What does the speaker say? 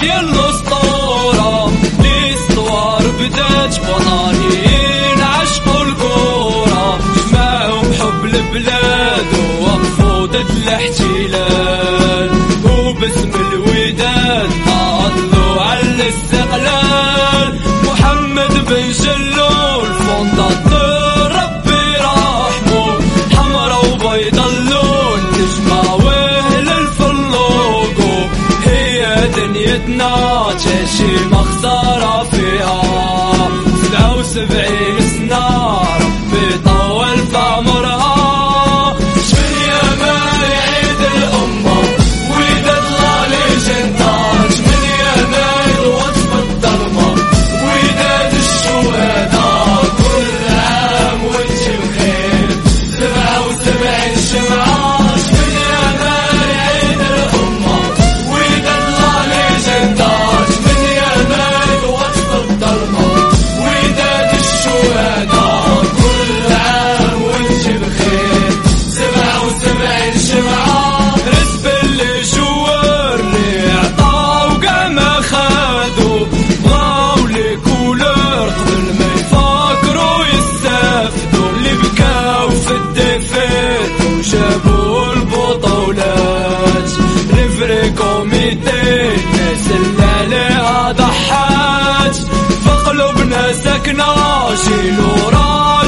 ديال الاسطوره l'histoire بدات بطانيين عشقوا الكوره جمعهم حب البلاد ووقفوا ضد الاحتلال وباسم الوداد طالوا على الاستقلال محمد بن جلول fondateur ربي رحمو حمرا وبيضا اللون تجمع دنيتنا تعشي مخسارة فيها سبعة وسبعين سكنا جيل وراجل.